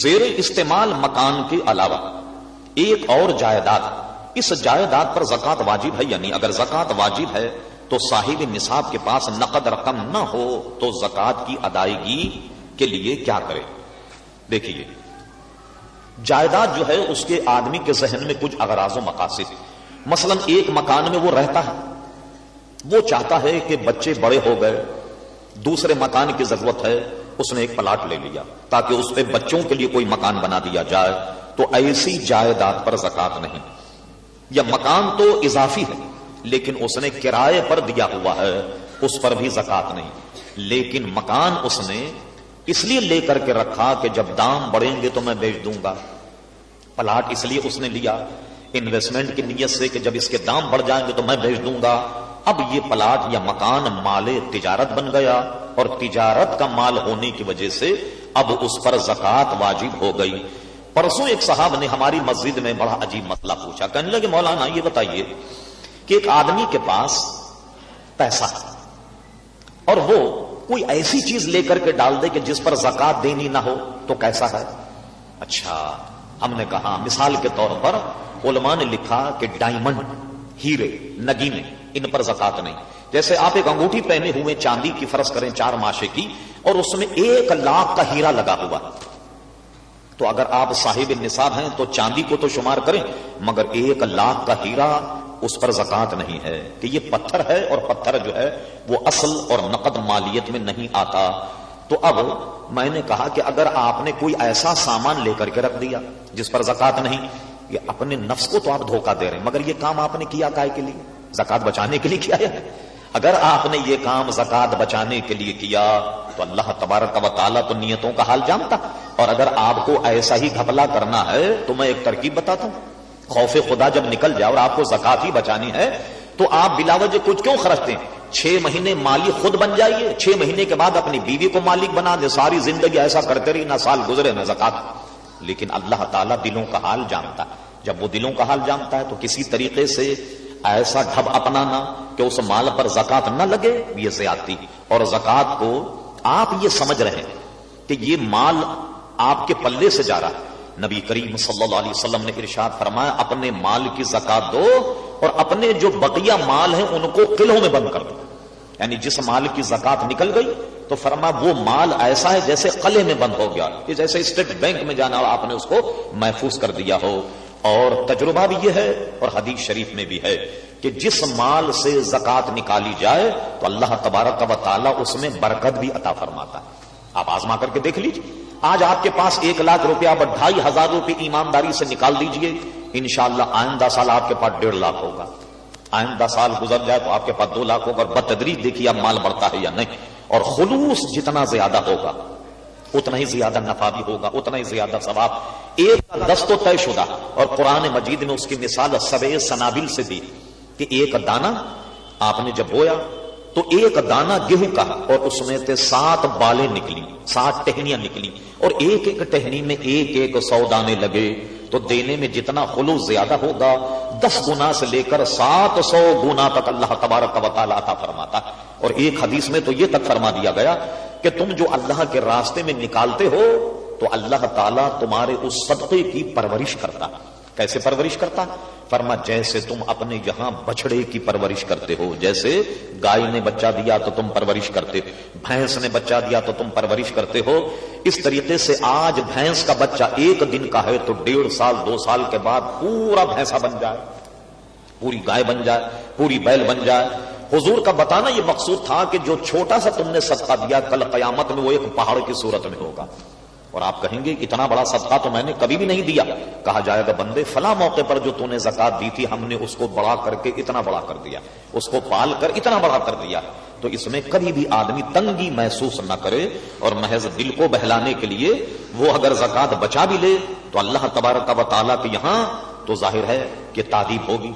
زیر استعمال مکان کے علاوہ ایک اور جائیداد، اس جائیداد پر زکات واجب ہے یعنی اگر زکات واجب ہے تو صاحب نصاب کے پاس نقد رقم نہ ہو تو زکات کی ادائیگی کے لیے کیا کرے؟ دیکھیے، جائیداد جو ہے اس کے آدمی کے ذہن میں کچھ اغراض و مقاصد۔ مثلا ایک مکان میں وہ رہتا ہے، وہ چاہتا ہے کہ بچے بڑے ہو گئے، دوسرے مکان کی ضرورت ہے اس نے ایک پلاٹ لے لیا تاکہ اس پہ بچوں کے لیے کوئی مکان بنا دیا جائے، تو ایسی جائیداد پر زکات نہیں۔ یا مکان تو اضافی ہے، لیکن اس نے کرائے پر دیا ہوا ہے، اس پر بھی زکات نہیں۔ لیکن مکان اس نے اس لیے لے کر کے رکھا کہ جب دام بڑھیں گے تو میں بیچ دوں گا۔ پلاٹ اس لیے اس نے لیا انویسٹمنٹ کی نیت سے کہ جب اس کے دام بڑھ جائیں گے تو میں بھیج دوں گا۔ اب یہ پلاٹ یا مکان مال تجارت بن گیا اور تجارت کا مال ہونے کی وجہ سے اب اس پر زکات واجب ہو گئی۔ پرسوں ایک صاحب نے ہماری مسجد میں بڑا عجیب مسئلہ پوچھا، کہنے لگے، مولانا، یہ بتائیے کہ ایک آدمی کے پاس پیسہ اور وہ کوئی ایسی چیز لے کر کے ڈال دے کہ جس پر زکات دینی نہ ہو، تو کیسا ہے؟ اچھا ہم نے کہا، مثال کے طور پر علماء نے لکھا کہ ڈائمنڈ، ہیرے، نگینے ان پر زکات نہیں۔ جیسے آپ ایک انگوٹھی پہنے ہوئے چاندی کی فرض کریں چار ماشے کی اور اس میں ایک لاکھ کا ہیرا لگا ہوا۔ تو اگر آپ صاحب نصاب ہیں تو چاندی کو تو شمار کریں، مگر ایک لاکھ کا ہیرا اس پر زکات نہیں ہے کہ یہ پتھر ہے اور پتھر جو ہے وہ اصل اور نقد مالیت میں نہیں آتا۔ تو اب میں نے کہا کہ اگر آپ نے کوئی ایسا سامان لے کر کے رکھ دیا جس پر زکات نہیں، یہ اپنے نفس کو تو آپ دھوکہ دے رہے ہیں، مگر یہ کام آپ نے کیا کائے کے لیے؟ زکات بچانے کے لیے کیا ہے؟ اگر آپ نے یہ کام زکات بچانے کے لیے کیا، تو اللہ تبارک و تعالیٰ تو نیتوں کا حال جانتا۔ اور اگر آپ کو ایسا ہی گھپلا کرنا ہے، تو میں ایک ترکیب بتاتا ہوں۔ خوف خدا جب نکل جائے اور آپ کو زکات ہی بچانی ہے، تو آپ بلا وجہ کچھ کیوں خرچتے ہیں؟ چھ مہینے مالی خود بن جائیے، چھ مہینے کے بعد اپنی بیوی کو مالک بنا دے، ساری زندگی ایسا کرتے رہی نہ سال گزرے نہ زکات۔ لیکن اللہ تعالیٰ دلوں کا حال جانتا۔ ہے جب وہ دلوں کا حال جانتا ہے، تو کسی طریقے سے ایسا ڈھب اپنانا کہ اس مال پر زکات نہ لگے، یہ زیادتی۔ اور زکات کو آپ یہ سمجھ رہے ہیں کہ یہ مال آپ کے پلے سے جا رہا ہے۔ نبی کریم صلی اللہ علیہ وسلم نے ارشاد فرمایا، اپنے مال کی زکات دو اور اپنے جو بقیہ مال ہیں ان کو قلعوں میں بند کر دو۔ یعنی جس مال کی زکات نکل گئی تو فرما، وہ مال ایسا ہے جیسے قلعے میں بند ہو گیا۔ جیسے اسٹیٹ بینک میں جانا آپ نے اس کو محفوظ کر دیا ہو۔ اور تجربہ بھی یہ ہے اور حدیث شریف میں بھی ہے کہ جس مال سے زکات نکالی جائے تو اللہ تبارک و تعالیٰ اس میں برکت بھی عطا فرماتا ہے۔ آپ آزما کر کے دیکھ لیجیے آج آپ کے پاس ایک لاکھ روپیہ پر ڈھائی ہزار روپے ایمانداری سے نکال دیجیے۔ انشاءاللہ آئندہ سال آپ کے پاس ڈیڑھ لاکھ ہوگا۔ آئندہ سال گزر جائے تو آپ کے پاس دو لاکھ ہوگا اور بتدریج دیکھیے اب مال بڑھتا ہے یا نہیں۔ اور خلوص جتنا زیادہ ہوگا، اتنا ہی زیادہ نفع بھی ہوگا، اتنا ہی زیادہ ثواب۔ ایک دست و طے شدہ، اور قرآن مجید نے اس کی مثال سب سنابل سے دی کہ ایک دانا آپ نے جب بویا تو ایک دانا گیہوں کا اور اس میں سے سات بالیں نکلی سات ٹہنیاں نکلی اور ایک ایک ٹہنی میں ایک ایک سو دانے لگے۔ تو دینے میں جتنا خلوص زیادہ ہوگا، دس گنا سے لے کر سات سو گنا تک اللہ تبارک و تعالیٰ عطا فرماتا اور ایک حدیث میں تو یہ تک فرما دیا گیا کہ تم جو اللہ کے راستے میں نکالتے ہو تو اللہ تعالیٰ تمہارے اس صدقے کی پرورش کرتا۔ کیسے پرورش کرتا؟ فرما، جیسے تم اپنے یہاں بچڑے کی پرورش کرتے ہو، جیسے گائے نے بچہ دیا تو تم پرورش کرتے، بھینس نے بچہ دیا تو تم پرورش کرتے ہو۔ اس طریقے سے آج بھینس کا بچہ ایک دن کا ہے تو ڈیڑھ سال، دو سال کے بعد پورا بھینسا بن جائے، پوری گائے بن جائے، پوری بیل بن جائے۔ حضور کا بتانا یہ مقصود تھا کہ جو چھوٹا سا تم نے صدقہ دیا، کل قیامت میں وہ ایک پہاڑ کی صورت میں ہوگا۔ اور آپ کہیں گے اتنا بڑا صدقہ تو میں نے کبھی بھی نہیں دیا۔ کہا جائے گا، بندے، فلاں موقع پر جو تو نے زکات دی تھی، ہم نے اس کو بڑا کر کے اتنا بڑا کر دیا۔ اس کو پال کر اتنا بڑا کر دیا۔ تو اس میں کبھی بھی آدمی تنگی محسوس نہ کرے اور محض دل کو بہلانے کے لیے وہ اگر زکات بچا بھی لے، تو اللہ تبارک و تعالیٰ کے یہاں تو ظاہر ہے کہ تعدیب ہوگی۔